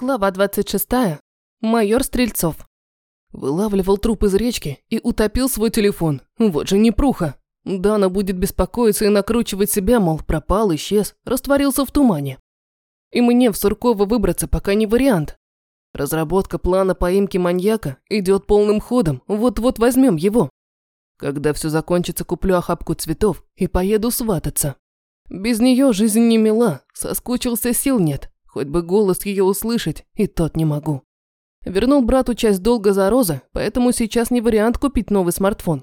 Глава 26. Майор Стрельцов. Вылавливал труп из речки и утопил свой телефон. Вот же непруха. Дана будет беспокоиться и накручивать себя, мол, пропал, исчез, растворился в тумане. И мне в Сурково выбраться пока не вариант. Разработка плана поимки маньяка идет полным ходом, вот-вот возьмем его. Когда все закончится, куплю охапку цветов и поеду свататься. Без нее жизнь не мила, соскучился, сил нет. Хоть бы голос ее услышать, и тот не могу. Вернул брату часть долга за розы, поэтому сейчас не вариант купить новый смартфон.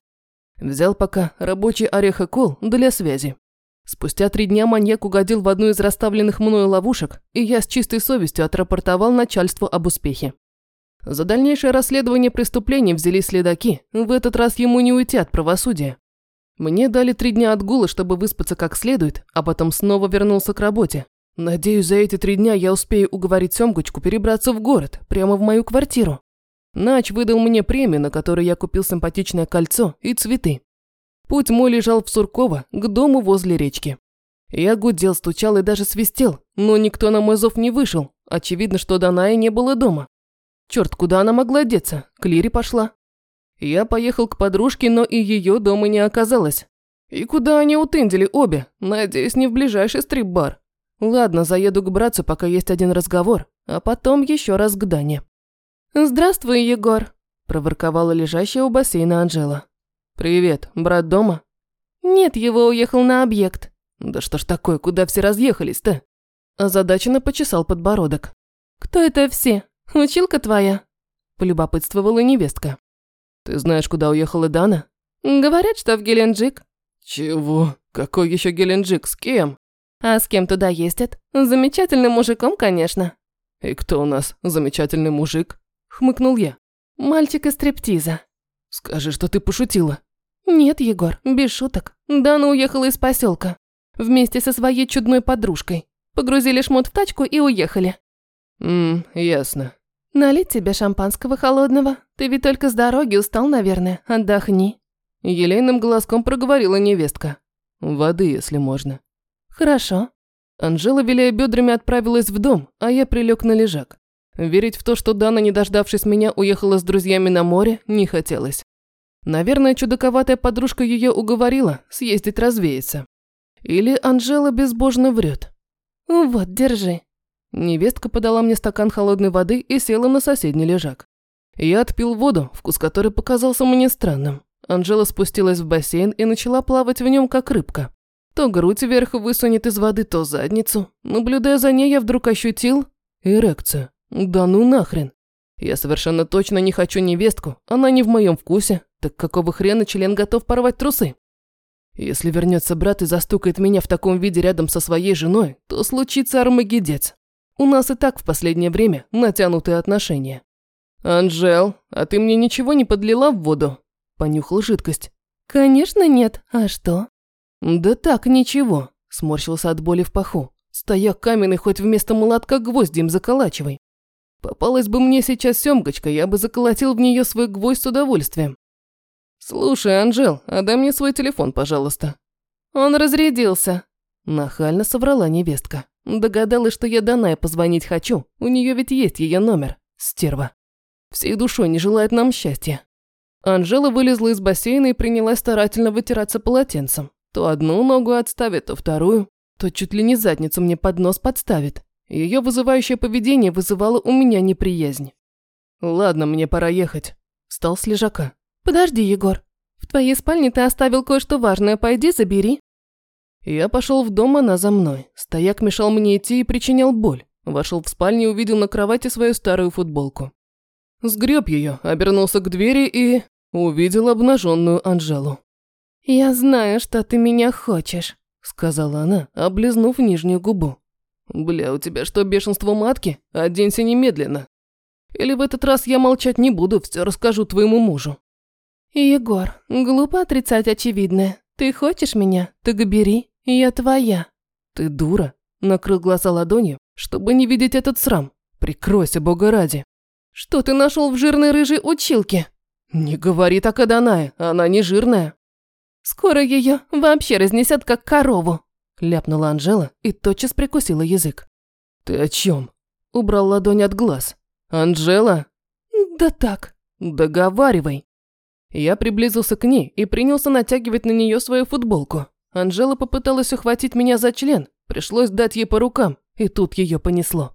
Взял пока рабочий орехокол для связи. Спустя три дня маньяк угодил в одну из расставленных мною ловушек, и я с чистой совестью отрапортовал начальству об успехе. За дальнейшее расследование преступлений взялись следаки, в этот раз ему не уйти от правосудия. Мне дали три дня отгула, чтобы выспаться как следует, а потом снова вернулся к работе, Надеюсь, за эти три дня я успею уговорить Семгочку перебраться в город, прямо в мою квартиру. Нач выдал мне премию, на которой я купил симпатичное кольцо и цветы. Путь мой лежал в Сурково, к дому возле речки. Я гудел, стучал и даже свистел, но никто на мой зов не вышел. Очевидно, что Даная не было дома. Черт, куда она могла деться? К Лире пошла. Я поехал к подружке, но и ее дома не оказалось. И куда они утындили обе? Надеюсь, не в ближайший стрип-бар. Ладно, заеду к братцу, пока есть один разговор, а потом еще раз к Дане. «Здравствуй, Егор», – проворковала лежащая у бассейна Анжела. «Привет, брат дома?» «Нет, его уехал на объект». «Да что ж такое, куда все разъехались-то?» Озадаченно почесал подбородок. «Кто это все? Училка твоя?» Полюбопытствовала невестка. «Ты знаешь, куда уехала Дана?» «Говорят, что в Геленджик». «Чего? Какой еще Геленджик? С кем?» А с кем туда ездят? С замечательным мужиком, конечно. И кто у нас замечательный мужик? Хмыкнул я. Мальчик из стриптиза. Скажи, что ты пошутила. Нет, Егор, без шуток. Дана уехала из поселка. Вместе со своей чудной подружкой. Погрузили шмот в тачку и уехали. Ммм, ясно. Налить тебе шампанского холодного? Ты ведь только с дороги устал, наверное. Отдохни. Елейным голоском проговорила невестка. Воды, если можно. «Хорошо». Анжела, виляя бедрами, отправилась в дом, а я прилег на лежак. Верить в то, что Дана, не дождавшись меня, уехала с друзьями на море, не хотелось. Наверное, чудаковатая подружка ее уговорила съездить развеяться. Или Анжела безбожно врет. «Вот, держи». Невестка подала мне стакан холодной воды и села на соседний лежак. Я отпил воду, вкус которой показался мне странным. Анжела спустилась в бассейн и начала плавать в нем, как рыбка. То грудь вверх высунет из воды, то задницу. Наблюдая за ней, я вдруг ощутил эрекцию. Да ну нахрен. Я совершенно точно не хочу невестку, она не в моем вкусе. Так какого хрена член готов порвать трусы? Если вернется брат и застукает меня в таком виде рядом со своей женой, то случится армагедец. У нас и так в последнее время натянутые отношения. «Анжел, а ты мне ничего не подлила в воду?» Понюхал жидкость. «Конечно нет. А что?» «Да так, ничего», – сморщился от боли в паху. «Стояк каменный, хоть вместо молотка гвоздем заколачивай. Попалась бы мне сейчас семгочка, я бы заколотил в нее свой гвоздь с удовольствием. Слушай, Анжел, отдай мне свой телефон, пожалуйста. Он разрядился. Нахально соврала невестка. Догадалась, что я Даная позвонить хочу. У нее ведь есть ее номер. Стерва. Всей душой не желает нам счастья. Анжела вылезла из бассейна и принялась старательно вытираться полотенцем. То одну ногу отставит, то вторую, то чуть ли не задницу мне под нос подставит. Ее вызывающее поведение вызывало у меня неприязнь. «Ладно, мне пора ехать», – встал с лежака. «Подожди, Егор. В твоей спальне ты оставил кое-что важное, пойди забери». Я пошел в дом, она за мной. Стояк мешал мне идти и причинял боль. Вошел в спальню и увидел на кровати свою старую футболку. Сгреб ее, обернулся к двери и... увидел обнаженную Анжелу. «Я знаю, что ты меня хочешь», – сказала она, облизнув нижнюю губу. «Бля, у тебя что, бешенство матки? Оденься немедленно. Или в этот раз я молчать не буду, все расскажу твоему мужу». «Егор, глупо отрицать очевидное. Ты хочешь меня? Так бери, я твоя». «Ты дура?» – накрыл глаза ладонью, чтобы не видеть этот срам. «Прикройся, бога ради». «Что ты нашел в жирной рыжей училке?» «Не говори так, Аданая, она не жирная». Скоро ее вообще разнесет как корову», – ляпнула Анжела и тотчас прикусила язык. «Ты о чем? Убрал ладонь от глаз. «Анжела?» «Да так». «Договаривай». Я приблизился к ней и принялся натягивать на нее свою футболку. Анжела попыталась ухватить меня за член. Пришлось дать ей по рукам, и тут ее понесло.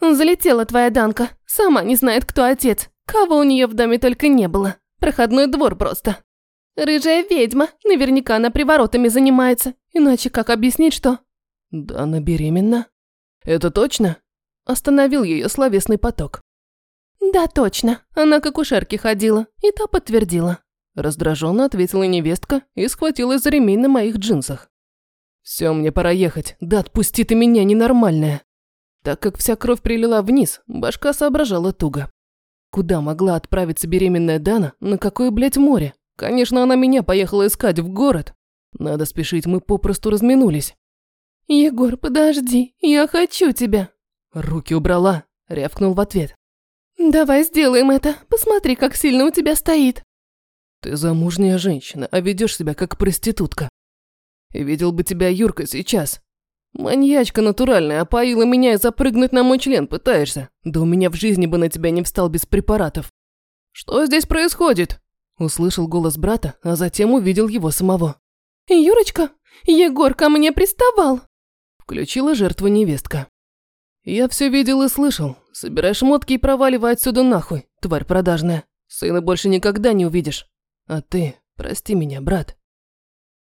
«Залетела твоя Данка. Сама не знает, кто отец. Кого у нее в доме только не было. Проходной двор просто. Рыжая ведьма. Наверняка она приворотами занимается. Иначе как объяснить, что...» «Да она беременна». «Это точно?» Остановил ее словесный поток. «Да, точно. Она к акушерке ходила, и та подтвердила». Раздраженно ответила невестка и схватилась за ремень на моих джинсах. «Все, мне пора ехать. Да отпусти ты меня, ненормальная». Так как вся кровь прилила вниз, башка соображала туго. Куда могла отправиться беременная Дана? На какое, блядь, море? Конечно, она меня поехала искать в город. Надо спешить, мы попросту разминулись. «Егор, подожди, я хочу тебя». Руки убрала, рявкнул в ответ. «Давай сделаем это. Посмотри, как сильно у тебя стоит». «Ты замужняя женщина, а ведешь себя как проститутка. Видел бы тебя Юрка сейчас. Маньячка натуральная, опоила меня и запрыгнуть на мой член пытаешься. Да у меня в жизни бы на тебя не встал без препаратов. Что здесь происходит?» Услышал голос брата, а затем увидел его самого. «Юрочка, Егор ко мне приставал!» Включила жертву невестка. «Я все видел и слышал. Собирай шмотки и проваливай отсюда нахуй, тварь продажная. Сына больше никогда не увидишь. А ты, прости меня, брат».